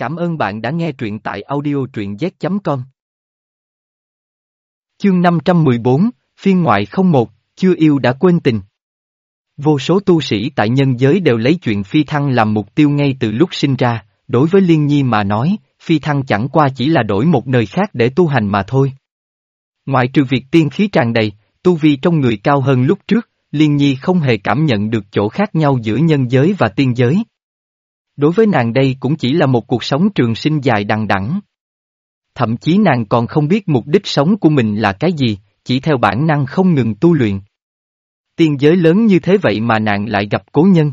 Cảm ơn bạn đã nghe truyện tại audio truyện z.com. Chương 514, phiên ngoại 01, chưa yêu đã quên tình. Vô số tu sĩ tại nhân giới đều lấy chuyện phi thăng làm mục tiêu ngay từ lúc sinh ra, đối với Liên Nhi mà nói, phi thăng chẳng qua chỉ là đổi một nơi khác để tu hành mà thôi. Ngoại trừ việc tiên khí tràn đầy, tu vi trong người cao hơn lúc trước, Liên Nhi không hề cảm nhận được chỗ khác nhau giữa nhân giới và tiên giới. Đối với nàng đây cũng chỉ là một cuộc sống trường sinh dài đằng đẵng. Thậm chí nàng còn không biết mục đích sống của mình là cái gì, chỉ theo bản năng không ngừng tu luyện. Tiên giới lớn như thế vậy mà nàng lại gặp cố nhân.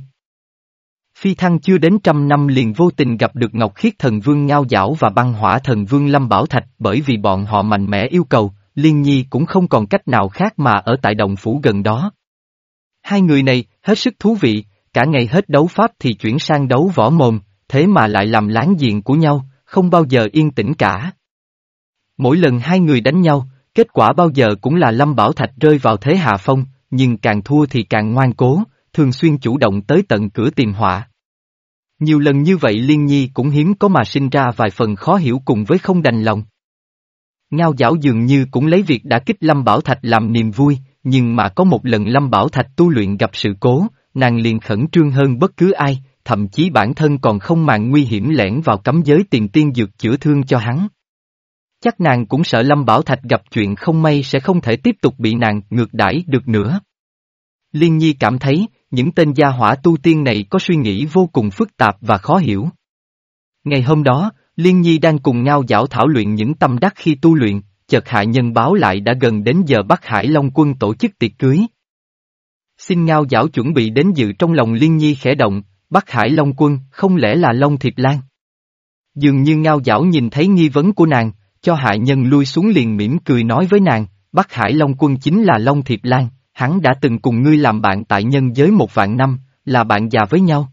Phi thăng chưa đến trăm năm liền vô tình gặp được Ngọc Khiết Thần Vương Ngao Giảo và băng hỏa Thần Vương Lâm Bảo Thạch bởi vì bọn họ mạnh mẽ yêu cầu, Liên Nhi cũng không còn cách nào khác mà ở tại đồng phủ gần đó. Hai người này, hết sức thú vị, cả ngày hết đấu pháp thì chuyển sang đấu võ mồm, thế mà lại làm láng giềng của nhau, không bao giờ yên tĩnh cả. Mỗi lần hai người đánh nhau, kết quả bao giờ cũng là Lâm Bảo Thạch rơi vào thế hạ phong, nhưng càng thua thì càng ngoan cố, thường xuyên chủ động tới tận cửa tìm họa. Nhiều lần như vậy Liên Nhi cũng hiếm có mà sinh ra vài phần khó hiểu cùng với không đành lòng. Ngao giảo dường như cũng lấy việc đã kích Lâm Bảo Thạch làm niềm vui, nhưng mà có một lần Lâm Bảo Thạch tu luyện gặp sự cố, nàng liền khẩn trương hơn bất cứ ai, thậm chí bản thân còn không màng nguy hiểm lẻn vào cấm giới tiền tiên dược chữa thương cho hắn. Chắc nàng cũng sợ Lâm Bảo Thạch gặp chuyện không may sẽ không thể tiếp tục bị nàng ngược đãi được nữa. Liên Nhi cảm thấy, những tên gia hỏa tu tiên này có suy nghĩ vô cùng phức tạp và khó hiểu. Ngày hôm đó, Liên Nhi đang cùng ngao giảo thảo luyện những tâm đắc khi tu luyện, chợt hạ nhân báo lại đã gần đến giờ Bắc Hải Long quân tổ chức tiệc cưới. Xin ngao giảo chuẩn bị đến dự trong lòng Liên Nhi khẽ động, Bắc Hải Long quân, không lẽ là Long Thiệp Lan? Dường như ngao giảo nhìn thấy nghi vấn của nàng, cho hạ nhân lui xuống liền mỉm cười nói với nàng, Bắc Hải Long quân chính là Long Thiệp Lan, hắn đã từng cùng ngươi làm bạn tại nhân giới một vạn năm, là bạn già với nhau.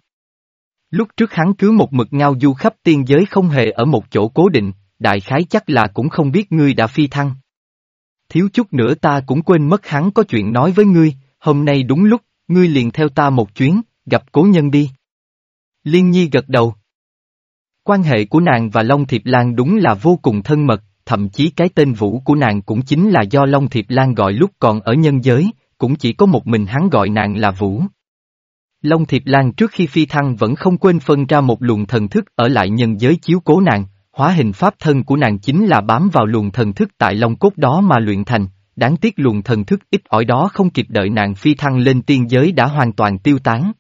Lúc trước hắn cứ một mực ngao du khắp tiên giới không hề ở một chỗ cố định, đại khái chắc là cũng không biết ngươi đã phi thăng. Thiếu chút nữa ta cũng quên mất hắn có chuyện nói với ngươi, hôm nay đúng lúc, ngươi liền theo ta một chuyến, gặp cố nhân đi. Liên Nhi gật đầu. Quan hệ của nàng và Long Thiệp Lan đúng là vô cùng thân mật, thậm chí cái tên Vũ của nàng cũng chính là do Long Thiệp Lan gọi lúc còn ở nhân giới, cũng chỉ có một mình hắn gọi nàng là Vũ. Long Thiệp Lan trước khi phi thăng vẫn không quên phân ra một luồng thần thức ở lại nhân giới chiếu cố nàng, hóa hình pháp thân của nàng chính là bám vào luồng thần thức tại Long Cốt đó mà luyện thành, đáng tiếc luồng thần thức ít ỏi đó không kịp đợi nàng phi thăng lên tiên giới đã hoàn toàn tiêu tán.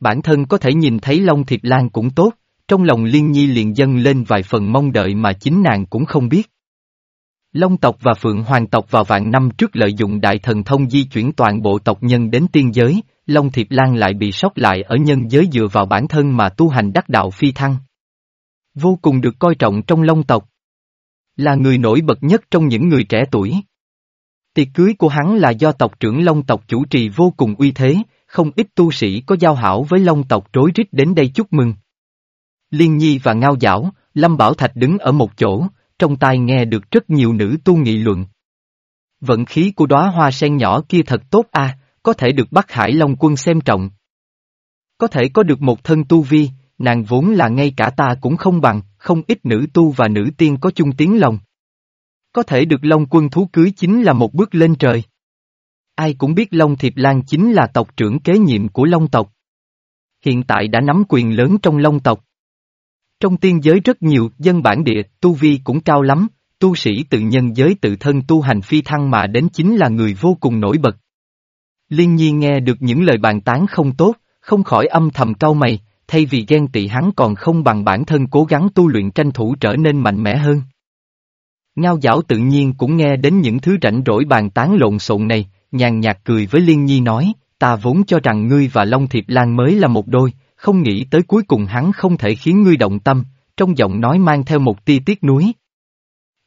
Bản thân có thể nhìn thấy Long Thiệp Lan cũng tốt, trong lòng Liên Nhi liền dâng lên vài phần mong đợi mà chính nàng cũng không biết. Long tộc và Phượng Hoàng tộc vào vạn năm trước lợi dụng đại thần thông di chuyển toàn bộ tộc nhân đến tiên giới, Long Thiệp Lan lại bị sót lại ở nhân giới dựa vào bản thân mà tu hành đắc đạo phi thăng. Vô cùng được coi trọng trong Long tộc. Là người nổi bật nhất trong những người trẻ tuổi. Tiệc cưới của hắn là do tộc trưởng Long tộc chủ trì vô cùng uy thế, không ít tu sĩ có giao hảo với Long tộc rối rít đến đây chúc mừng. Liên Nhi và Ngao Giảo, Lâm Bảo Thạch đứng ở một chỗ, trong tai nghe được rất nhiều nữ tu nghị luận. Vận khí của đóa hoa sen nhỏ kia thật tốt a, có thể được Bắc Hải Long quân xem trọng. Có thể có được một thân tu vi, nàng vốn là ngay cả ta cũng không bằng, không ít nữ tu và nữ tiên có chung tiếng lòng. Có thể được Long quân thú cưới chính là một bước lên trời. Ai cũng biết Long Thiệp Lan chính là tộc trưởng kế nhiệm của Long tộc. Hiện tại đã nắm quyền lớn trong Long tộc. Trong tiên giới rất nhiều, dân bản địa, tu vi cũng cao lắm, tu sĩ tự nhân giới tự thân tu hành phi thăng mà đến chính là người vô cùng nổi bật. Liên Nhi nghe được những lời bàn tán không tốt, không khỏi âm thầm cau mày, thay vì ghen tị hắn còn không bằng bản thân cố gắng tu luyện tranh thủ trở nên mạnh mẽ hơn. Ngao giảo tự nhiên cũng nghe đến những thứ rảnh rỗi bàn tán lộn xộn này, nhàn nhạt cười với Liên Nhi nói, ta vốn cho rằng ngươi và Long Thiệp Lan mới là một đôi, không nghĩ tới cuối cùng hắn không thể khiến ngươi động tâm, trong giọng nói mang theo một tia tiếc nuối.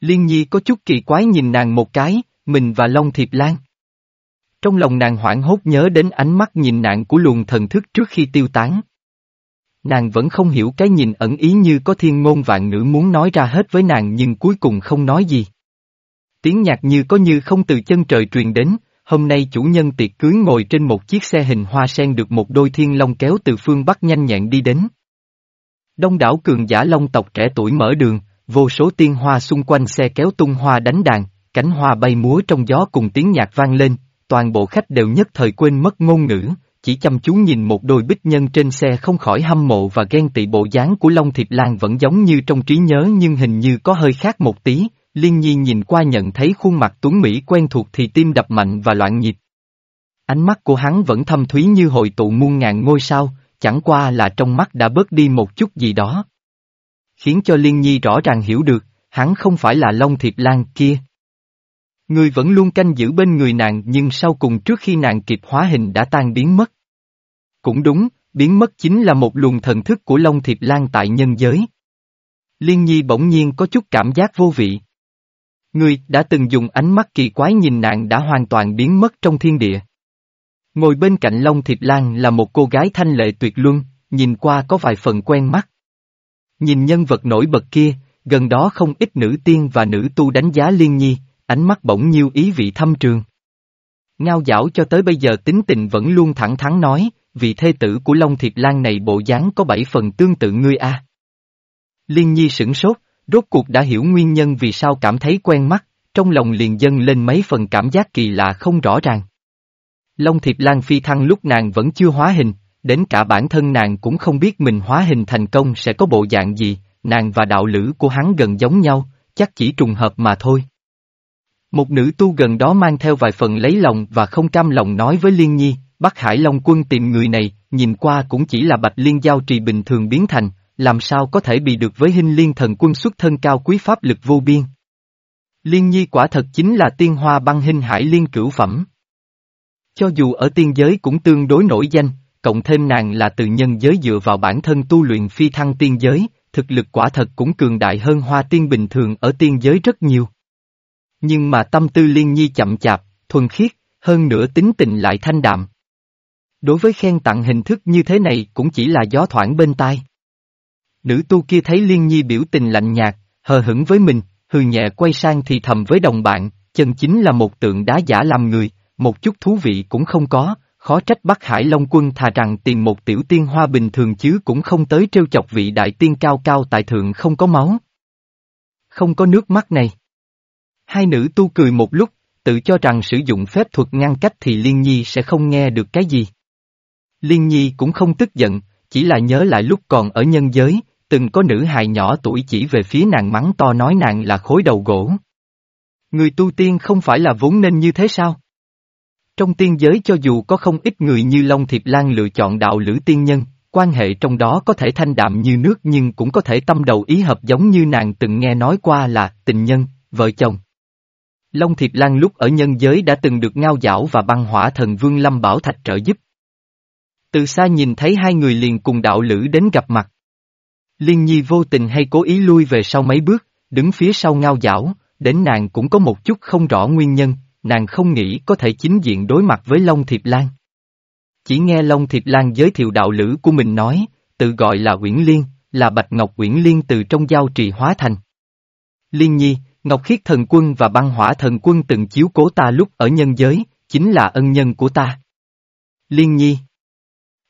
Liên Nhi có chút kỳ quái nhìn nàng một cái, mình và Long Thiệp Lan. Trong lòng nàng hoảng hốt nhớ đến ánh mắt nhìn nạn của luồng thần thức trước khi tiêu tán. Nàng vẫn không hiểu cái nhìn ẩn ý như có thiên ngôn vạn ngữ muốn nói ra hết với nàng nhưng cuối cùng không nói gì. Tiếng nhạc như có như không từ chân trời truyền đến, hôm nay chủ nhân tiệc cưới ngồi trên một chiếc xe hình hoa sen được một đôi thiên long kéo từ phương Bắc nhanh nhẹn đi đến. Đông đảo cường giả long tộc trẻ tuổi mở đường, vô số tiên hoa xung quanh xe kéo tung hoa đánh đàn, cánh hoa bay múa trong gió cùng tiếng nhạc vang lên, toàn bộ khách đều nhất thời quên mất ngôn ngữ, chỉ chăm chú nhìn một đôi bích nhân trên xe không khỏi hâm mộ và ghen tị bộ dáng của Long Thiệp Lan vẫn giống như trong trí nhớ nhưng hình như có hơi khác một tí, Liên Nhi nhìn qua nhận thấy khuôn mặt tuấn Mỹ quen thuộc thì tim đập mạnh và loạn nhịp. Ánh mắt của hắn vẫn thâm thúy như hội tụ muôn ngàn ngôi sao, chẳng qua là trong mắt đã bớt đi một chút gì đó. Khiến cho Liên Nhi rõ ràng hiểu được, hắn không phải là Long Thiệp Lan kia. Người vẫn luôn canh giữ bên người nàng nhưng sau cùng trước khi nàng kịp hóa hình đã tan biến mất. Cũng đúng, biến mất chính là một luồng thần thức của Long Thiệp Lan tại nhân giới. Liên Nhi bỗng nhiên có chút cảm giác vô vị. Người đã từng dùng ánh mắt kỳ quái nhìn nàng đã hoàn toàn biến mất trong thiên địa. Ngồi bên cạnh Long Thiệp Lan là một cô gái thanh lệ tuyệt luân, nhìn qua có vài phần quen mắt. Nhìn nhân vật nổi bật kia, gần đó không ít nữ tiên và nữ tu đánh giá Liên Nhi, ánh mắt bỗng nhiêu ý vị thâm trường. Ngao giảo cho tới bây giờ tính tình vẫn luôn thẳng thắn nói, vì thê tử của Long Thiệp Lan này bộ dáng có bảy phần tương tự ngươi a. Liên Nhi sửng sốt, rốt cuộc đã hiểu nguyên nhân vì sao cảm thấy quen mắt, trong lòng liền dâng lên mấy phần cảm giác kỳ lạ không rõ ràng. Long Thiệp Lan phi thăng lúc nàng vẫn chưa hóa hình, đến cả bản thân nàng cũng không biết mình hóa hình thành công sẽ có bộ dạng gì, nàng và đạo lữ của hắn gần giống nhau, chắc chỉ trùng hợp mà thôi. Một nữ tu gần đó mang theo vài phần lấy lòng và không cam lòng nói với Liên Nhi, Bắc Hải Long quân tìm người này, nhìn qua cũng chỉ là bạch liên giao trì bình thường biến thành, làm sao có thể bị được với hình liên thần quân xuất thân cao quý pháp lực vô biên. Liên Nhi quả thật chính là tiên hoa băng hình hải liên cửu phẩm. Cho dù ở tiên giới cũng tương đối nổi danh, cộng thêm nàng là từ nhân giới dựa vào bản thân tu luyện phi thăng tiên giới, thực lực quả thật cũng cường đại hơn hoa tiên bình thường ở tiên giới rất nhiều. Nhưng mà tâm tư liên nhi chậm chạp, thuần khiết, hơn nữa tính tình lại thanh đạm. Đối với khen tặng hình thức như thế này cũng chỉ là gió thoảng bên tai. Nữ tu kia thấy liên nhi biểu tình lạnh nhạt, hờ hững với mình, hừ nhẹ quay sang thì thầm với đồng bạn, chân chính là một tượng đá giả làm người, một chút thú vị cũng không có, khó trách Bắc Hải Long quân thà rằng tìm một tiểu tiên hoa bình thường chứ cũng không tới trêu chọc vị đại tiên cao cao tại thượng không có máu. Không có nước mắt này. Hai nữ tu cười một lúc, tự cho rằng sử dụng phép thuật ngăn cách thì Liên Nhi sẽ không nghe được cái gì. Liên Nhi cũng không tức giận, chỉ là nhớ lại lúc còn ở nhân giới, từng có nữ hài nhỏ tuổi chỉ về phía nàng mắng to nói nàng là khối đầu gỗ. Người tu tiên không phải là vốn nên như thế sao? Trong tiên giới cho dù có không ít người như Long Thiệp Lan lựa chọn đạo lữ tiên nhân, quan hệ trong đó có thể thanh đạm như nước nhưng cũng có thể tâm đầu ý hợp giống như nàng từng nghe nói qua là tình nhân, vợ chồng. Long Thiệt Lan lúc ở nhân giới đã từng được ngao giảo và băng hỏa thần Vương Lâm Bảo Thạch trợ giúp. Từ xa nhìn thấy hai người liền cùng đạo lữ đến gặp mặt. Liên Nhi vô tình hay cố ý lui về sau mấy bước, đứng phía sau ngao giảo, đến nàng cũng có một chút không rõ nguyên nhân, nàng không nghĩ có thể chính diện đối mặt với Long Thiệp Lan. Chỉ nghe Long Thiệp Lan giới thiệu đạo lữ của mình nói, tự gọi là Uyển Liên, là Bạch Ngọc Uyển Liên từ trong giao trì hóa thành. Liên Nhi, Ngọc Khiết Thần Quân và Băng Hỏa Thần Quân từng chiếu cố ta lúc ở nhân giới, chính là ân nhân của ta. Liên Nhi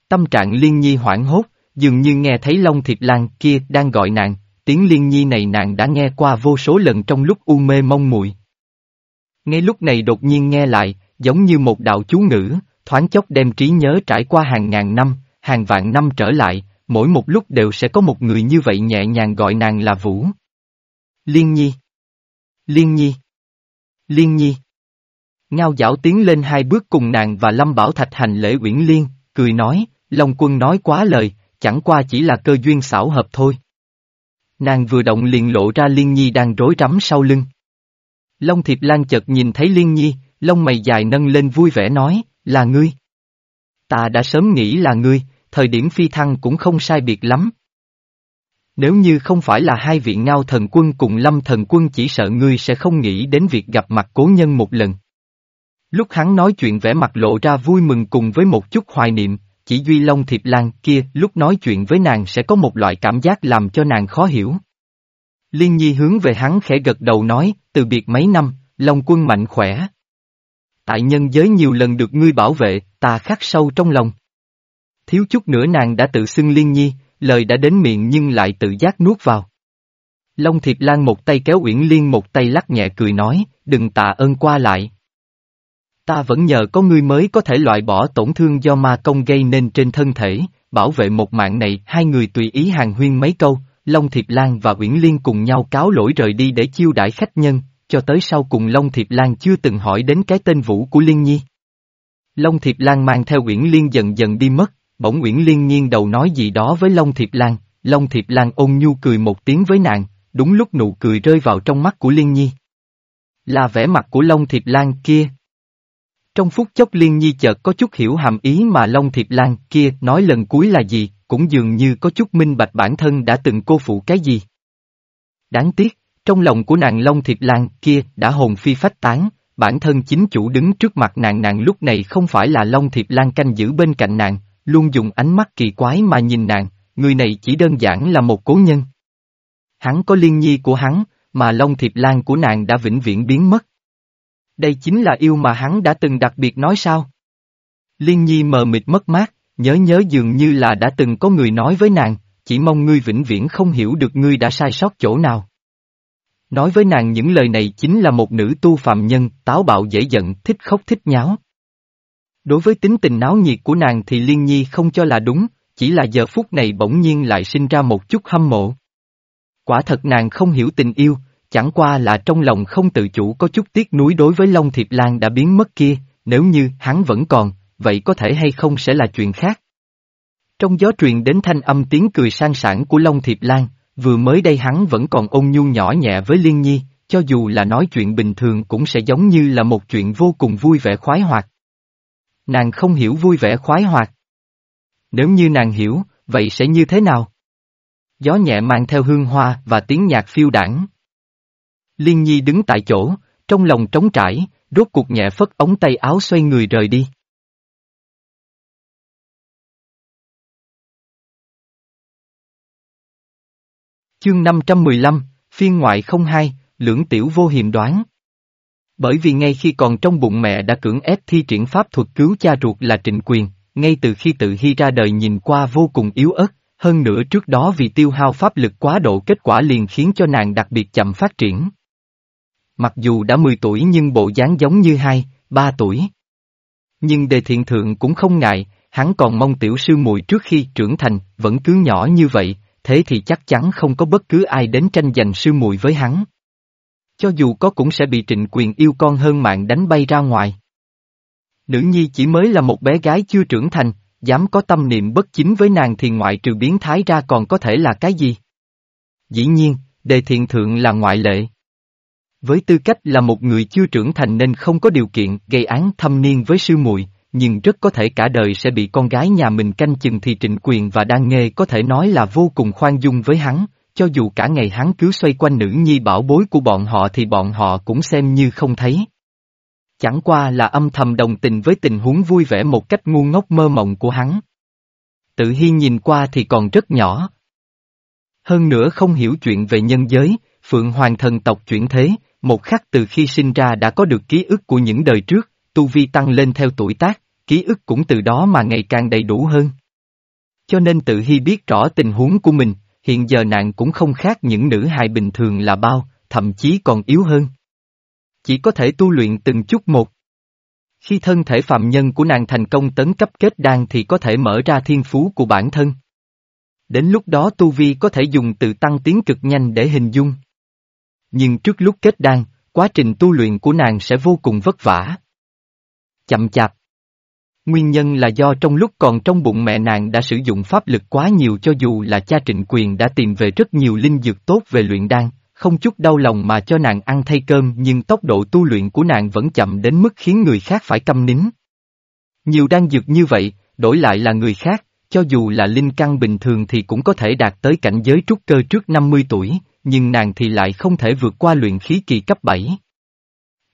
Tâm trạng Liên Nhi hoảng hốt, dường như nghe thấy Long Thiệp Lan kia đang gọi nàng, tiếng Liên Nhi này nàng đã nghe qua vô số lần trong lúc u mê mông muội. Ngay lúc này đột nhiên nghe lại, giống như một đạo chú ngữ, thoáng chốc đem trí nhớ trải qua hàng ngàn năm, hàng vạn năm trở lại, mỗi một lúc đều sẽ có một người như vậy nhẹ nhàng gọi nàng là Vũ. Liên Nhi Liên Nhi Liên Nhi Ngao giảo tiến lên hai bước cùng nàng và Lâm Bảo Thạch hành lễ uyển liên, cười nói, Long quân nói quá lời, chẳng qua chỉ là cơ duyên xảo hợp thôi. Nàng vừa động liền lộ ra Liên Nhi đang rối rắm sau lưng. Long Thiệp Lan chợt nhìn thấy Liên Nhi, lông mày dài nâng lên vui vẻ nói, là ngươi. Ta đã sớm nghĩ là ngươi, thời điểm phi thăng cũng không sai biệt lắm. Nếu như không phải là hai vị ngao thần quân cùng lâm thần quân chỉ sợ ngươi sẽ không nghĩ đến việc gặp mặt cố nhân một lần. Lúc hắn nói chuyện vẻ mặt lộ ra vui mừng cùng với một chút hoài niệm, chỉ duy Long Thiệp Lan kia lúc nói chuyện với nàng sẽ có một loại cảm giác làm cho nàng khó hiểu. Liên Nhi hướng về hắn khẽ gật đầu nói, từ biệt mấy năm, Long quân mạnh khỏe. Tại nhân giới nhiều lần được ngươi bảo vệ, ta khắc sâu trong lòng. Thiếu chút nữa nàng đã tự xưng Liên Nhi, lời đã đến miệng nhưng lại tự giác nuốt vào. Long Thiệp Lan một tay kéo Uyển Liên một tay lắc nhẹ cười nói, đừng tạ ơn qua lại. Ta vẫn nhờ có ngươi mới có thể loại bỏ tổn thương do ma công gây nên trên thân thể, bảo vệ một mạng này. Hai người tùy ý hàng huyên mấy câu, Long Thiệp Lan và Uyển Liên cùng nhau cáo lỗi rời đi để chiêu đãi khách nhân, cho tới sau cùng Long Thiệp Lan chưa từng hỏi đến cái tên Vũ của Liên Nhi. Long Thiệp Lan mang theo Uyển Liên dần dần đi mất, bỗng Uyển Liên nhiên đầu nói gì đó với Long Thiệp Lan, Long Thiệp Lan ôn nhu cười một tiếng với nàng, đúng lúc nụ cười rơi vào trong mắt của Liên Nhi. Là vẻ mặt của Long Thiệp Lan kia. Trong phút chốc Liên Nhi chợt có chút hiểu hàm ý mà Long Thiệp Lan kia nói lần cuối là gì, cũng dường như có chút minh bạch bản thân đã từng cô phụ cái gì. Đáng tiếc, trong lòng của nàng Long Thiệp Lan kia đã hồn phi phách tán, bản thân chính chủ đứng trước mặt nàng nàng lúc này không phải là Long Thiệp Lan canh giữ bên cạnh nàng, luôn dùng ánh mắt kỳ quái mà nhìn nàng, người này chỉ đơn giản là một cố nhân. Hắn có liên nhi của hắn, mà Long Thiệp Lan của nàng đã vĩnh viễn biến mất. Đây chính là yêu mà hắn đã từng đặc biệt nói sao? Liên nhi mờ mịt mất mát, nhớ nhớ dường như là đã từng có người nói với nàng, chỉ mong ngươi vĩnh viễn không hiểu được ngươi đã sai sót chỗ nào. Nói với nàng những lời này chính là một nữ tu phạm nhân, táo bạo dễ giận, thích khóc thích nháo. Đối với tính tình náo nhiệt của nàng thì Liên Nhi không cho là đúng, chỉ là giờ phút này bỗng nhiên lại sinh ra một chút hâm mộ. Quả thật nàng không hiểu tình yêu, chẳng qua là trong lòng không tự chủ có chút tiếc nuối đối với Long Thiệp Lan đã biến mất kia, nếu như hắn vẫn còn, vậy có thể hay không sẽ là chuyện khác. Trong gió truyền đến thanh âm tiếng cười sang sảng của Long Thiệp Lan, vừa mới đây hắn vẫn còn ôn nhu nhỏ nhẹ với Liên Nhi, cho dù là nói chuyện bình thường cũng sẽ giống như là một chuyện vô cùng vui vẻ khoái hoạt. Nàng không hiểu vui vẻ khoái hoạt. Nếu như nàng hiểu, vậy sẽ như thế nào? Gió nhẹ mang theo hương hoa và tiếng nhạc phiêu đảng. Liên Nhi đứng tại chỗ, trong lòng trống trải, rốt cuộc nhẹ phất ống tay áo xoay người rời đi. Chương 515, phiên ngoại không hai, lưỡng tiểu vô hiềm đoán. Bởi vì ngay khi còn trong bụng mẹ đã cưỡng ép thi triển pháp thuật cứu cha ruột là trịnh quyền, ngay từ khi tự hy ra đời nhìn qua vô cùng yếu ớt, hơn nữa trước đó vì tiêu hao pháp lực quá độ kết quả liền khiến cho nàng đặc biệt chậm phát triển. Mặc dù đã 10 tuổi nhưng bộ dáng giống như hai, ba tuổi. Nhưng đề thiện thượng cũng không ngại, hắn còn mong tiểu sư muội trước khi trưởng thành, vẫn cứ nhỏ như vậy, thế thì chắc chắn không có bất cứ ai đến tranh giành sư muội với hắn. Cho dù có cũng sẽ bị trịnh quyền yêu con hơn mạng đánh bay ra ngoài. Nữ nhi chỉ mới là một bé gái chưa trưởng thành, dám có tâm niệm bất chính với nàng thì ngoại trừ biến thái ra còn có thể là cái gì? Dĩ nhiên, đề thiện thượng là ngoại lệ. Với tư cách là một người chưa trưởng thành nên không có điều kiện gây án thâm niên với sư muội, nhưng rất có thể cả đời sẽ bị con gái nhà mình canh chừng thì trịnh quyền và đan nghê có thể nói là vô cùng khoan dung với hắn, cho dù cả ngày hắn cứ xoay quanh nữ nhi bảo bối của bọn họ thì bọn họ cũng xem như không thấy. Chẳng qua là âm thầm đồng tình với tình huống vui vẻ một cách ngu ngốc mơ mộng của hắn. Tự Hi nhìn qua thì còn rất nhỏ. Hơn nữa không hiểu chuyện về nhân giới, Phượng Hoàng thần tộc chuyển thế, một khắc từ khi sinh ra đã có được ký ức của những đời trước, tu vi tăng lên theo tuổi tác, ký ức cũng từ đó mà ngày càng đầy đủ hơn. Cho nên tự hy biết rõ tình huống của mình, hiện giờ nàng cũng không khác những nữ hài bình thường là bao, thậm chí còn yếu hơn. Chỉ có thể tu luyện từng chút một. Khi thân thể phạm nhân của nàng thành công tấn cấp kết đan thì có thể mở ra thiên phú của bản thân. Đến lúc đó tu vi có thể dùng từ tăng tiến cực nhanh để hình dung. Nhưng trước lúc kết đan, quá trình tu luyện của nàng sẽ vô cùng vất vả. Chậm chạp. Nguyên nhân là do trong lúc còn trong bụng mẹ nàng đã sử dụng pháp lực quá nhiều cho dù là cha trịnh quyền đã tìm về rất nhiều linh dược tốt về luyện đan, không chút đau lòng mà cho nàng ăn thay cơm nhưng tốc độ tu luyện của nàng vẫn chậm đến mức khiến người khác phải câm nín. Nhiều đan dược như vậy, đổi lại là người khác, cho dù là linh căn bình thường thì cũng có thể đạt tới cảnh giới trúc cơ trước 50 tuổi, nhưng nàng thì lại không thể vượt qua luyện khí kỳ cấp 7.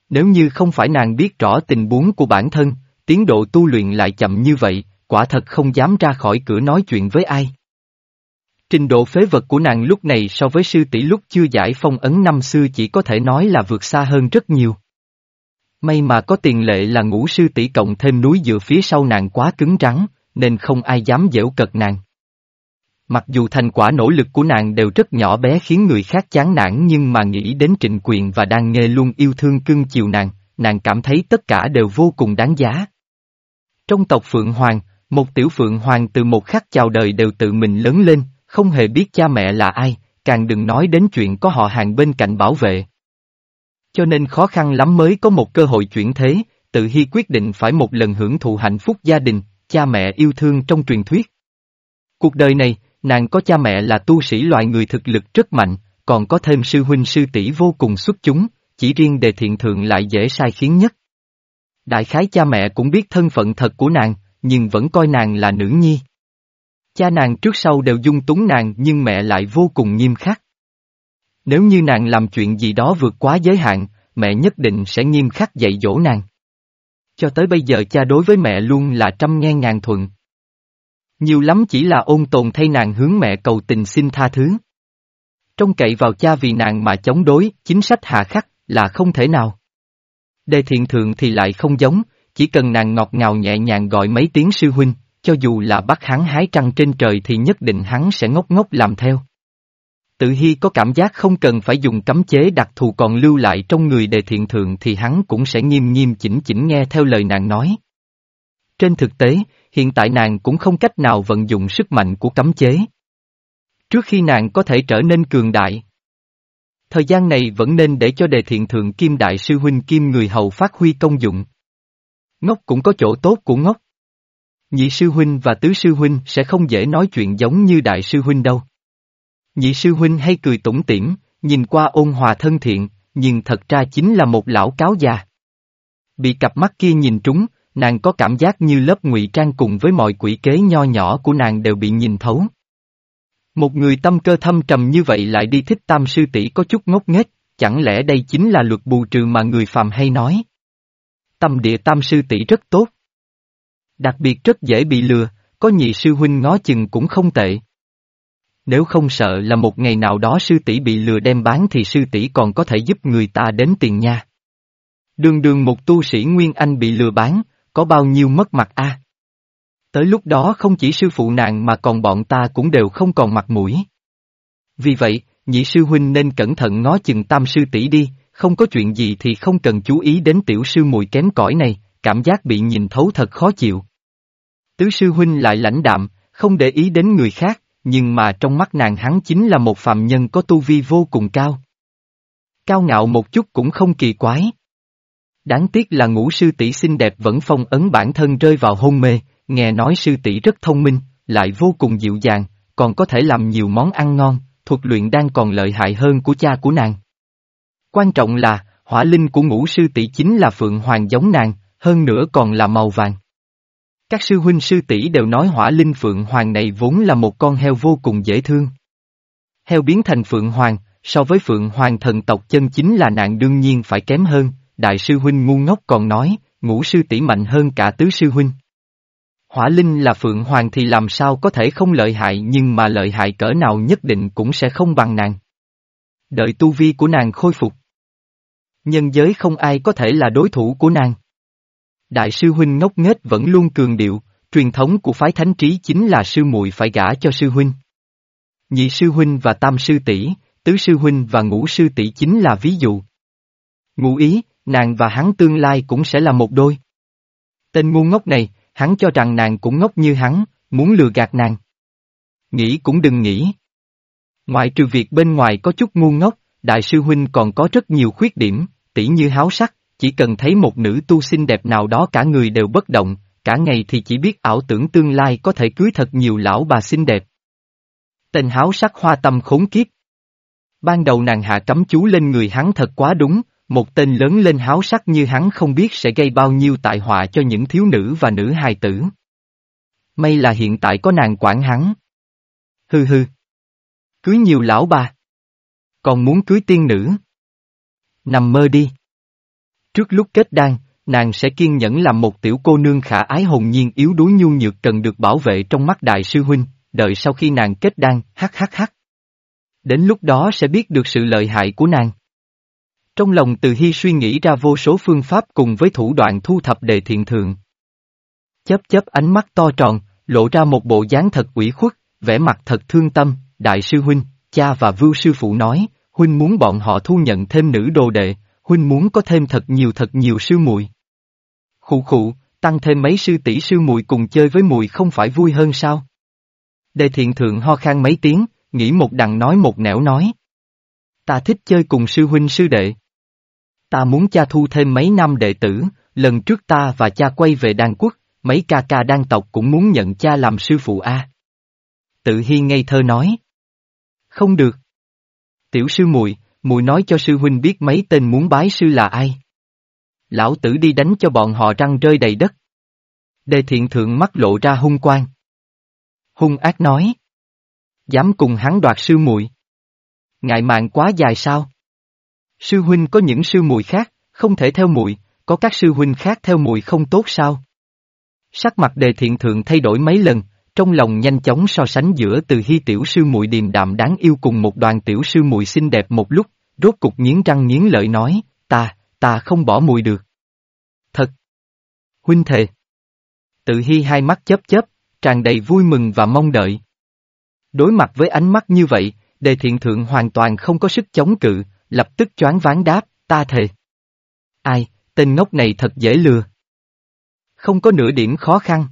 Nếu như không phải nàng biết rõ tình huống của bản thân, tiến độ tu luyện lại chậm như vậy, quả thật không dám ra khỏi cửa nói chuyện với ai. Trình độ phế vật của nàng lúc này so với sư tỷ lúc chưa giải phong ấn năm xưa chỉ có thể nói là vượt xa hơn rất nhiều. May mà có tiền lệ là ngũ sư tỷ cộng thêm núi dựa phía sau nàng quá cứng rắn, nên không ai dám dễu cật nàng. Mặc dù thành quả nỗ lực của nàng đều rất nhỏ bé khiến người khác chán nản nhưng mà nghĩ đến trịnh quyền và đang nghe luôn yêu thương cưng chiều nàng, nàng cảm thấy tất cả đều vô cùng đáng giá. Trong tộc Phượng Hoàng, một tiểu Phượng Hoàng từ một khắc chào đời đều tự mình lớn lên, không hề biết cha mẹ là ai, càng đừng nói đến chuyện có họ hàng bên cạnh bảo vệ. Cho nên khó khăn lắm mới có một cơ hội chuyển thế, tự hy quyết định phải một lần hưởng thụ hạnh phúc gia đình, cha mẹ yêu thương trong truyền thuyết. Cuộc đời này, nàng có cha mẹ là tu sĩ loại người thực lực rất mạnh, còn có thêm sư huynh sư tỷ vô cùng xuất chúng, chỉ riêng đề thiện thượng lại dễ sai khiến nhất. Đại khái cha mẹ cũng biết thân phận thật của nàng, nhưng vẫn coi nàng là nữ nhi. Cha nàng trước sau đều dung túng nàng nhưng mẹ lại vô cùng nghiêm khắc. Nếu như nàng làm chuyện gì đó vượt quá giới hạn, mẹ nhất định sẽ nghiêm khắc dạy dỗ nàng. Cho tới bây giờ cha đối với mẹ luôn là trăm nghe ngàn thuận. Nhiều lắm chỉ là ôn tồn thay nàng hướng mẹ cầu tình xin tha thứ. Trong cậy vào cha vì nàng mà chống đối, chính sách hạ khắc, là không thể nào. Đề thiện thượng thì lại không giống, chỉ cần nàng ngọt ngào nhẹ nhàng gọi mấy tiếng sư huynh, cho dù là bắt hắn hái trăng trên trời thì nhất định hắn sẽ ngốc ngốc làm theo. Tự hy có cảm giác không cần phải dùng cấm chế đặc thù còn lưu lại trong người đề thiện thượng thì hắn cũng sẽ nghiêm nghiêm chỉnh chỉnh nghe theo lời nàng nói. Trên thực tế, hiện tại nàng cũng không cách nào vận dụng sức mạnh của cấm chế. Trước khi nàng có thể trở nên cường đại. Thời gian này vẫn nên để cho đề thiện thượng kim đại sư huynh kim người hầu phát huy công dụng. Ngốc cũng có chỗ tốt của ngốc. Nhị sư huynh và tứ sư huynh sẽ không dễ nói chuyện giống như đại sư huynh đâu. Nhị sư huynh hay cười tủm tỉm, nhìn qua ôn hòa thân thiện, nhưng thật ra chính là một lão cáo già. Bị cặp mắt kia nhìn trúng, nàng có cảm giác như lớp ngụy trang cùng với mọi quỷ kế nho nhỏ của nàng đều bị nhìn thấu. Một người tâm cơ thâm trầm như vậy lại đi thích tam sư tỷ có chút ngốc nghếch, chẳng lẽ đây chính là luật bù trừ mà người phàm hay nói? Tâm địa tam sư tỷ rất tốt. Đặc biệt rất dễ bị lừa, có nhị sư huynh ngó chừng cũng không tệ. Nếu không sợ là một ngày nào đó sư tỷ bị lừa đem bán thì sư tỷ còn có thể giúp người ta đến tiền nha. Đường đường một tu sĩ Nguyên Anh bị lừa bán, có bao nhiêu mất mặt a? Tới lúc đó không chỉ sư phụ nàng mà còn bọn ta cũng đều không còn mặt mũi. Vì vậy, nhị sư huynh nên cẩn thận ngó chừng tam sư tỷ đi, không có chuyện gì thì không cần chú ý đến tiểu sư mùi kém cỏi này, cảm giác bị nhìn thấu thật khó chịu. Tứ sư huynh lại lãnh đạm, không để ý đến người khác, nhưng mà trong mắt nàng hắn chính là một phàm nhân có tu vi vô cùng cao. Cao ngạo một chút cũng không kỳ quái. Đáng tiếc là ngũ sư tỷ xinh đẹp vẫn phong ấn bản thân rơi vào hôn mê, nghe nói sư tỷ rất thông minh, lại vô cùng dịu dàng, còn có thể làm nhiều món ăn ngon, thuật luyện đang còn lợi hại hơn của cha của nàng. Quan trọng là, hỏa linh của ngũ sư tỷ chính là phượng hoàng giống nàng, hơn nữa còn là màu vàng. Các sư huynh sư tỷ đều nói hỏa linh phượng hoàng này vốn là một con heo vô cùng dễ thương. Heo biến thành phượng hoàng, so với phượng hoàng thần tộc chân chính là nạn đương nhiên phải kém hơn, đại sư huynh ngu ngốc còn nói, ngũ sư tỷ mạnh hơn cả tứ sư huynh. Hỏa linh là phượng hoàng thì làm sao có thể không lợi hại nhưng mà lợi hại cỡ nào nhất định cũng sẽ không bằng nàng. Đợi tu vi của nàng khôi phục. Nhân giới không ai có thể là đối thủ của nàng. Đại sư huynh ngốc nghếch vẫn luôn cường điệu, truyền thống của phái thánh trí chính là sư muội phải gả cho sư huynh. Nhị sư huynh và tam sư tỷ, tứ sư huynh và ngũ sư tỷ chính là ví dụ. Ngụ ý, nàng và hắn tương lai cũng sẽ là một đôi. Tên ngu ngốc này, hắn cho rằng nàng cũng ngốc như hắn, muốn lừa gạt nàng. Nghĩ cũng đừng nghĩ. Ngoại trừ việc bên ngoài có chút ngu ngốc, đại sư huynh còn có rất nhiều khuyết điểm, tỉ như háo sắc, chỉ cần thấy một nữ tu xinh đẹp nào đó cả người đều bất động, cả ngày thì chỉ biết ảo tưởng tương lai có thể cưới thật nhiều lão bà xinh đẹp. Tên háo sắc hoa tâm khốn kiếp. Ban đầu nàng hạ cấm chú lên người hắn thật quá đúng, một tên lớn lên háo sắc như hắn không biết sẽ gây bao nhiêu tại họa cho những thiếu nữ và nữ hài tử. May là hiện tại có nàng quản hắn. Hừ hừ. Cưới nhiều lão bà. Còn muốn cưới tiên nữ. Nằm mơ đi. Trước lúc kết đan, nàng sẽ kiên nhẫn làm một tiểu cô nương khả ái hồn nhiên yếu đuối nhu nhược cần được bảo vệ trong mắt đại sư huynh, đợi sau khi nàng kết đan, hắc hắc hắc. Đến lúc đó sẽ biết được sự lợi hại của nàng. Trong lòng từ hy suy nghĩ ra vô số phương pháp cùng với thủ đoạn thu thập đề thiện thượng. Chớp chớp ánh mắt to tròn, lộ ra một bộ dáng thật ủy khuất, vẻ mặt thật thương tâm, đại sư huynh, cha và vưu sư phụ nói, huynh muốn bọn họ thu nhận thêm nữ đồ đệ, huynh muốn có thêm thật nhiều thật nhiều sư muội. Khụ khụ, tăng thêm mấy sư tỷ sư muội cùng chơi với muội không phải vui hơn sao? Đề thiện thượng ho khan mấy tiếng, nghĩ một đằng nói một nẻo nói. Ta thích chơi cùng sư huynh sư đệ. Ta muốn cha thu thêm mấy năm đệ tử, lần trước ta và cha quay về đan quốc, mấy ca ca đan tộc cũng muốn nhận cha làm sư phụ a. Tự hi ngây thơ nói. Không được. Tiểu sư muội, muội nói cho sư huynh biết mấy tên muốn bái sư là ai. Lão tử đi đánh cho bọn họ răng rơi đầy đất. Đề thiện thượng mắt lộ ra hung quang. Hung ác nói. Dám cùng hắn đoạt sư muội. Ngại mạng quá dài sao? Sư huynh có những sư muội khác, không thể theo muội, có các sư huynh khác theo muội không tốt sao? Sắc mặt đề thiện thượng thay đổi mấy lần, trong lòng nhanh chóng so sánh giữa từ hy tiểu sư muội điềm đạm đáng yêu cùng một đoàn tiểu sư muội xinh đẹp một lúc, rốt cục nghiến răng nghiến lợi nói, ta, ta không bỏ mùi được. Thật. Huynh thề. Tự hy hai mắt chớp chớp, tràn đầy vui mừng và mong đợi. Đối mặt với ánh mắt như vậy, đề thiện thượng hoàn toàn không có sức chống cự, lập tức choáng váng đáp, ta thề. Ai, tên ngốc này thật dễ lừa. Không có nửa điểm khó khăn.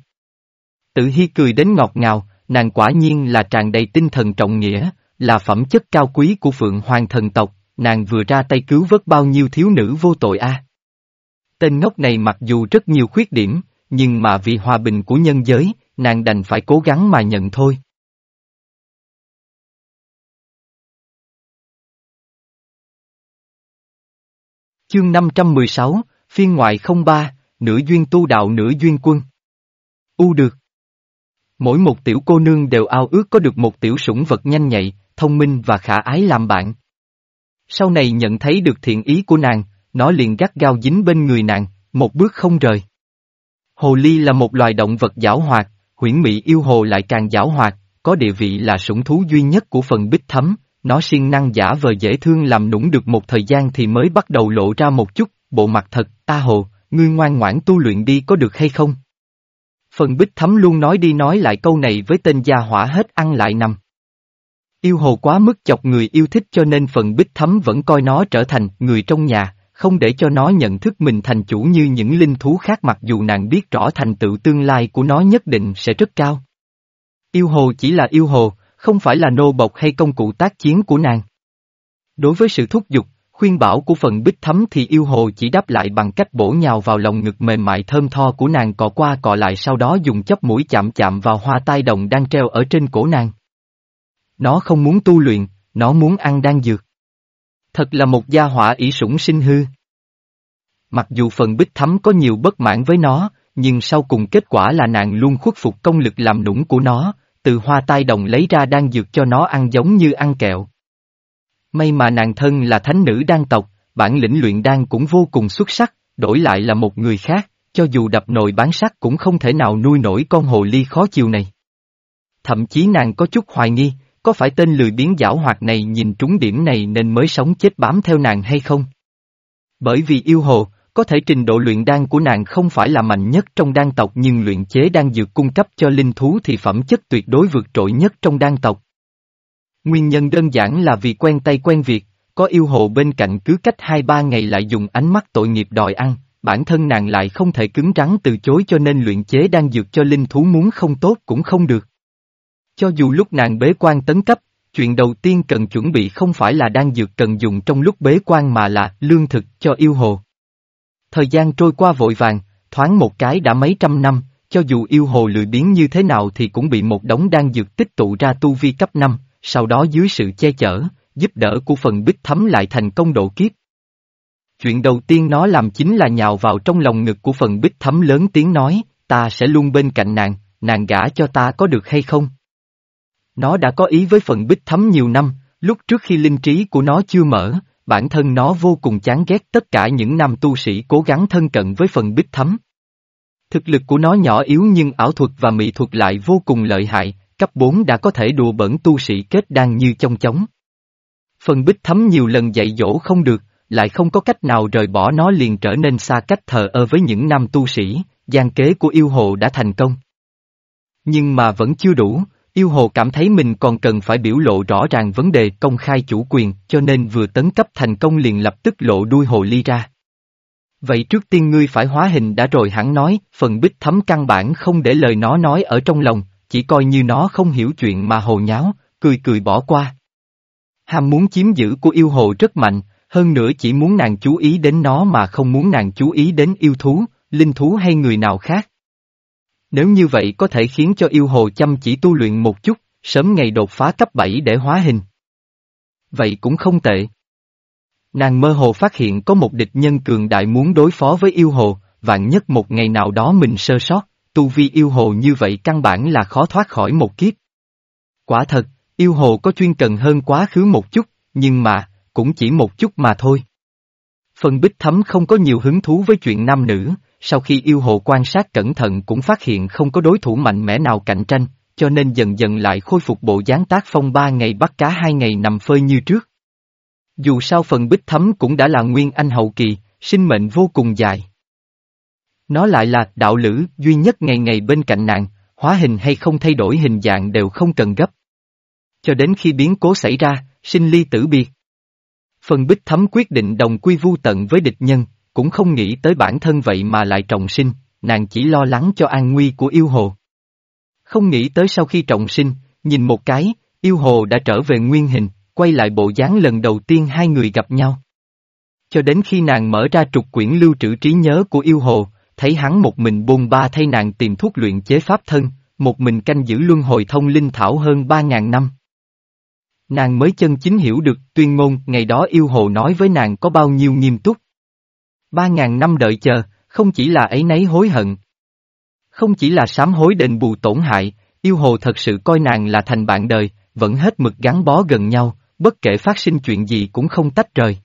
Tự Hi cười đến ngọt ngào, nàng quả nhiên là tràn đầy tinh thần trọng nghĩa, là phẩm chất cao quý của phượng hoàng thần tộc, nàng vừa ra tay cứu vớt bao nhiêu thiếu nữ vô tội a. Tên ngốc này mặc dù rất nhiều khuyết điểm, nhưng mà vì hòa bình của nhân giới, nàng đành phải cố gắng mà nhận thôi. Chương 516, phiên ngoại 03, nửa duyên tu đạo nửa duyên quân. U được. Mỗi một tiểu cô nương đều ao ước có được một tiểu sủng vật nhanh nhạy, thông minh và khả ái làm bạn. Sau này nhận thấy được thiện ý của nàng, nó liền gắt gao dính bên người nàng, một bước không rời. Hồ ly là một loài động vật giảo hoạt, huyễn mỹ yêu hồ lại càng giảo hoạt, có địa vị là sủng thú duy nhất của phần bích thấm, nó siêng năng giả vờ dễ thương làm nũng được một thời gian thì mới bắt đầu lộ ra một chút, bộ mặt thật, ta hồ, ngươi ngoan ngoãn tu luyện đi có được hay không? Phần bích thấm luôn nói đi nói lại câu này với tên gia hỏa hết ăn lại nằm. Yêu hồ quá mức chọc người yêu thích cho nên phần bích thấm vẫn coi nó trở thành người trong nhà, không để cho nó nhận thức mình thành chủ như những linh thú khác mặc dù nàng biết rõ thành tựu tương lai của nó nhất định sẽ rất cao. Yêu hồ chỉ là yêu hồ, không phải là nô bộc hay công cụ tác chiến của nàng. Đối với sự thúc giục, khuyên bảo của phần bích thấm thì yêu hồ chỉ đáp lại bằng cách bổ nhào vào lòng ngực mềm mại thơm tho của nàng cọ qua cọ lại sau đó dùng chấp mũi chạm chạm vào hoa tai đồng đang treo ở trên cổ nàng. Nó không muốn tu luyện, nó muốn ăn đan dược. Thật là một gia hỏa ỷ sủng sinh hư. Mặc dù phần bích thấm có nhiều bất mãn với nó, nhưng sau cùng kết quả là nàng luôn khuất phục công lực làm nũng của nó, từ hoa tai đồng lấy ra đang dược cho nó ăn giống như ăn kẹo. May mà nàng thân là thánh nữ đan tộc, bản lĩnh luyện đan cũng vô cùng xuất sắc, đổi lại là một người khác, cho dù đập nồi bán sắt cũng không thể nào nuôi nổi con hồ ly khó chiều này. Thậm chí nàng có chút hoài nghi, có phải tên lười biến giảo hoạt này nhìn trúng điểm này nên mới sống chết bám theo nàng hay không? Bởi vì yêu hồ, có thể trình độ luyện đan của nàng không phải là mạnh nhất trong đan tộc nhưng luyện chế đan dược cung cấp cho linh thú thì phẩm chất tuyệt đối vượt trội nhất trong đan tộc. Nguyên nhân đơn giản là vì quen tay quen việc, có yêu hồ bên cạnh cứ cách hai ba ngày lại dùng ánh mắt tội nghiệp đòi ăn, bản thân nàng lại không thể cứng rắn từ chối cho nên luyện chế đan dược cho linh thú muốn không tốt cũng không được. Cho dù lúc nàng bế quan tấn cấp, chuyện đầu tiên cần chuẩn bị không phải là đan dược cần dùng trong lúc bế quan mà là lương thực cho yêu hồ. Thời gian trôi qua vội vàng, thoáng một cái đã mấy trăm năm, cho dù yêu hồ lười biến như thế nào thì cũng bị một đống đan dược tích tụ ra tu vi cấp 5, sau đó dưới sự che chở, giúp đỡ của phần bích thấm lại thành công độ kiếp. Chuyện đầu tiên nó làm chính là nhào vào trong lòng ngực của phần bích thấm lớn tiếng nói, ta sẽ luôn bên cạnh nàng, nàng gả cho ta có được hay không? Nó đã có ý với phần bích thấm nhiều năm, lúc trước khi linh trí của nó chưa mở, bản thân nó vô cùng chán ghét tất cả những nam tu sĩ cố gắng thân cận với phần bích thấm. Thực lực của nó nhỏ yếu nhưng ảo thuật và mỹ thuật lại vô cùng lợi hại, cấp 4 đã có thể đùa bẩn tu sĩ kết đang như trong chóng. Phần bích thấm nhiều lần dạy dỗ không được, lại không có cách nào rời bỏ nó liền trở nên xa cách thờ ơ với những nam tu sĩ, gian kế của yêu hồ đã thành công. Nhưng mà vẫn chưa đủ, Yêu hồ cảm thấy mình còn cần phải biểu lộ rõ ràng vấn đề công khai chủ quyền, cho nên vừa tấn cấp thành công liền lập tức lộ đuôi hồ ly ra. Vậy trước tiên ngươi phải hóa hình đã rồi hẳn nói, phần bích thấm căn bản không để lời nó nói ở trong lòng, chỉ coi như nó không hiểu chuyện mà hồ nháo, cười cười bỏ qua. Ham muốn chiếm giữ của yêu hồ rất mạnh, hơn nữa chỉ muốn nàng chú ý đến nó mà không muốn nàng chú ý đến yêu thú, linh thú hay người nào khác. Nếu như vậy có thể khiến cho yêu hồ chăm chỉ tu luyện một chút, sớm ngày đột phá cấp 7 để hóa hình. Vậy cũng không tệ. Nàng mơ hồ phát hiện có một địch nhân cường đại muốn đối phó với yêu hồ, vạn nhất một ngày nào đó mình sơ sót, tu vi yêu hồ như vậy căn bản là khó thoát khỏi một kiếp. Quả thật, yêu hồ có chuyên cần hơn quá khứ một chút, nhưng mà, cũng chỉ một chút mà thôi. Phần bích thấm không có nhiều hứng thú với chuyện nam nữ, sau khi yêu hồ quan sát cẩn thận cũng phát hiện không có đối thủ mạnh mẽ nào cạnh tranh, cho nên dần dần lại khôi phục bộ dáng tác phong ba ngày bắt cá hai ngày nằm phơi như trước. Dù sao phần bích thấm cũng đã là nguyên anh hậu kỳ, sinh mệnh vô cùng dài. Nó lại là đạo lữ duy nhất ngày ngày bên cạnh nạn, hóa hình hay không thay đổi hình dạng đều không cần gấp. Cho đến khi biến cố xảy ra, sinh ly tử biệt. Phần bích thấm quyết định đồng quy vu tận với địch nhân, cũng không nghĩ tới bản thân vậy mà lại trọng sinh, nàng chỉ lo lắng cho an nguy của yêu hồ. Không nghĩ tới sau khi trọng sinh, nhìn một cái, yêu hồ đã trở về nguyên hình, quay lại bộ dáng lần đầu tiên hai người gặp nhau. Cho đến khi nàng mở ra trục quyển lưu trữ trí nhớ của yêu hồ, thấy hắn một mình bôn ba thay nàng tìm thuốc luyện chế pháp thân, một mình canh giữ luân hồi thông linh thảo hơn ba ngàn năm. Nàng mới chân chính hiểu được tuyên ngôn ngày đó yêu hồ nói với nàng có bao nhiêu nghiêm túc. Ba ngàn năm đợi chờ, không chỉ là ấy nấy hối hận. Không chỉ là sám hối đền bù tổn hại, yêu hồ thật sự coi nàng là thành bạn đời, vẫn hết mực gắn bó gần nhau, bất kể phát sinh chuyện gì cũng không tách rời.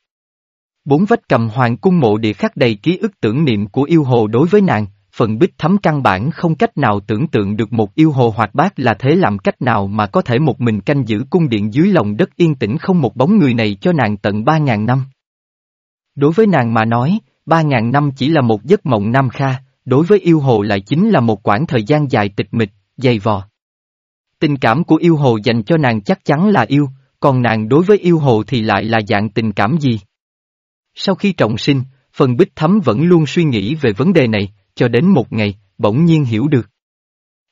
Bốn vách cầm hoàng cung mộ địa khắc đầy ký ức tưởng niệm của yêu hồ đối với nàng, phần bích thấm căn bản không cách nào tưởng tượng được một yêu hồ hoạt bát là thế làm cách nào mà có thể một mình canh giữ cung điện dưới lòng đất yên tĩnh không một bóng người này cho nàng tận ba ngàn năm. Đối với nàng mà nói, ba ngàn năm chỉ là một giấc mộng nam kha, đối với yêu hồ lại chính là một quãng thời gian dài tịch mịch, dày vò. Tình cảm của yêu hồ dành cho nàng chắc chắn là yêu, còn nàng đối với yêu hồ thì lại là dạng tình cảm gì? Sau khi trọng sinh, phần bích thấm vẫn luôn suy nghĩ về vấn đề này, cho đến một ngày, bỗng nhiên hiểu được.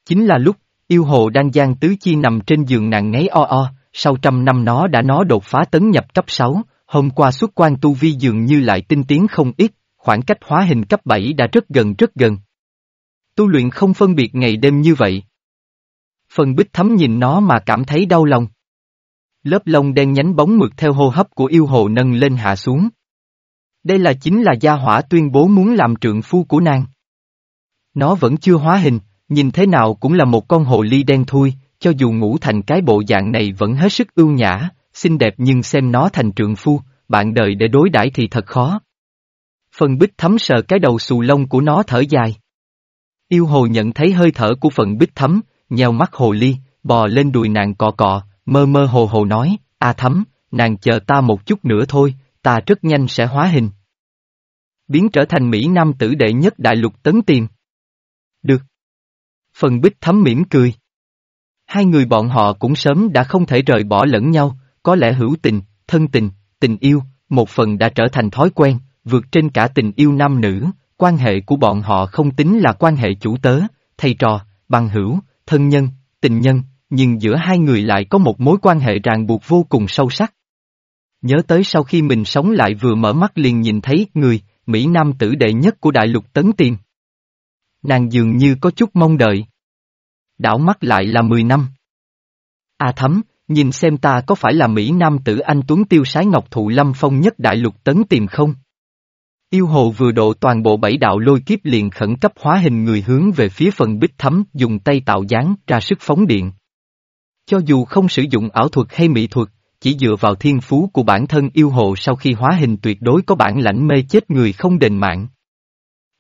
Chính là lúc, yêu hồ đang giang tứ chi nằm trên giường nàng ngáy o o, sau trăm năm nó đã nó đột phá tấn nhập cấp 6, hôm qua xuất quan tu vi dường như lại tinh tiến không ít, khoảng cách hóa hình cấp 7 đã rất gần rất gần. Tu luyện không phân biệt ngày đêm như vậy. Phần bích thấm nhìn nó mà cảm thấy đau lòng. Lớp lông đen nhánh bóng mượt theo hô hấp của yêu hồ nâng lên hạ xuống. Đây là chính là gia hỏa tuyên bố muốn làm trượng phu của nàng. Nó vẫn chưa hóa hình, nhìn thế nào cũng là một con hồ ly đen thui, cho dù ngủ thành cái bộ dạng này vẫn hết sức ưu nhã, xinh đẹp nhưng xem nó thành trượng phu, bạn đời để đối đãi thì thật khó. Phần bích thấm sờ cái đầu xù lông của nó thở dài. Yêu hồ nhận thấy hơi thở của phần bích thấm, nheo mắt hồ ly, bò lên đùi nàng cọ cọ, mơ mơ hồ hồ nói, a thấm, nàng chờ ta một chút nữa thôi, ta rất nhanh sẽ hóa hình. Biến trở thành Mỹ Nam tử đệ nhất đại lục tấn tiền. Được. Phần bích thấm mỉm cười. Hai người bọn họ cũng sớm đã không thể rời bỏ lẫn nhau, có lẽ hữu tình, thân tình, tình yêu, một phần đã trở thành thói quen, vượt trên cả tình yêu nam nữ, quan hệ của bọn họ không tính là quan hệ chủ tớ, thầy trò, bằng hữu, thân nhân, tình nhân, nhưng giữa hai người lại có một mối quan hệ ràng buộc vô cùng sâu sắc. Nhớ tới sau khi mình sống lại vừa mở mắt liền nhìn thấy người, Mỹ Nam tử đệ nhất của đại lục tấn tiền. Nàng dường như có chút mong đợi. Đảo mắt lại là 10 năm. A thấm, nhìn xem ta có phải là Mỹ Nam tử anh Tuấn Tiêu Sái Ngọc Thụ Lâm Phong nhất đại lục tấn tiền không? Yêu hồ vừa độ toàn bộ bảy đạo lôi kiếp liền khẩn cấp hóa hình người hướng về phía phần bích thấm dùng tay tạo dáng ra sức phóng điện. Cho dù không sử dụng ảo thuật hay mỹ thuật, chỉ dựa vào thiên phú của bản thân yêu hồ sau khi hóa hình tuyệt đối có bản lãnh mê chết người không đền mạng.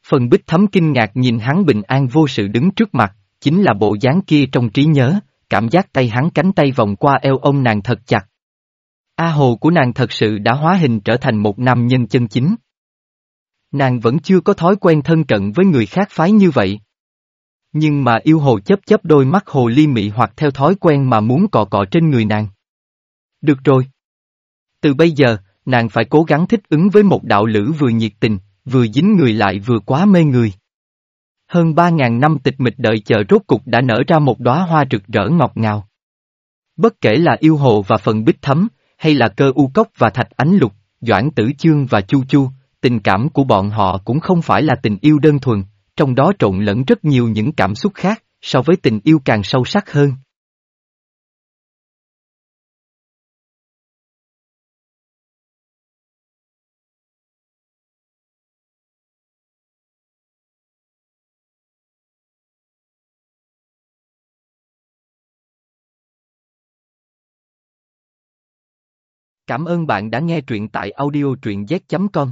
Phần bích thấm kinh ngạc nhìn hắn bình an vô sự đứng trước mặt, chính là bộ dáng kia trong trí nhớ, cảm giác tay hắn cánh tay vòng qua eo ông nàng thật chặt. A hồ của nàng thật sự đã hóa hình trở thành một nam nhân chân chính. Nàng vẫn chưa có thói quen thân cận với người khác phái như vậy. Nhưng mà yêu hồ chấp chấp đôi mắt hồ ly mị hoặc theo thói quen mà muốn cọ cọ trên người nàng. Được rồi. Từ bây giờ, nàng phải cố gắng thích ứng với một đạo lữ vừa nhiệt tình, vừa dính người lại vừa quá mê người. Hơn ba ngàn năm tịch mịch đợi chờ rốt cục đã nở ra một đóa hoa rực rỡ ngọt ngào. Bất kể là yêu hồ và phần bích thấm, hay là cơ u cốc và thạch ánh lục, doãn tử chương và chu chu, tình cảm của bọn họ cũng không phải là tình yêu đơn thuần, trong đó trộn lẫn rất nhiều những cảm xúc khác, so với tình yêu càng sâu sắc hơn. Cảm ơn bạn đã nghe truyện tại audio truyện z.com.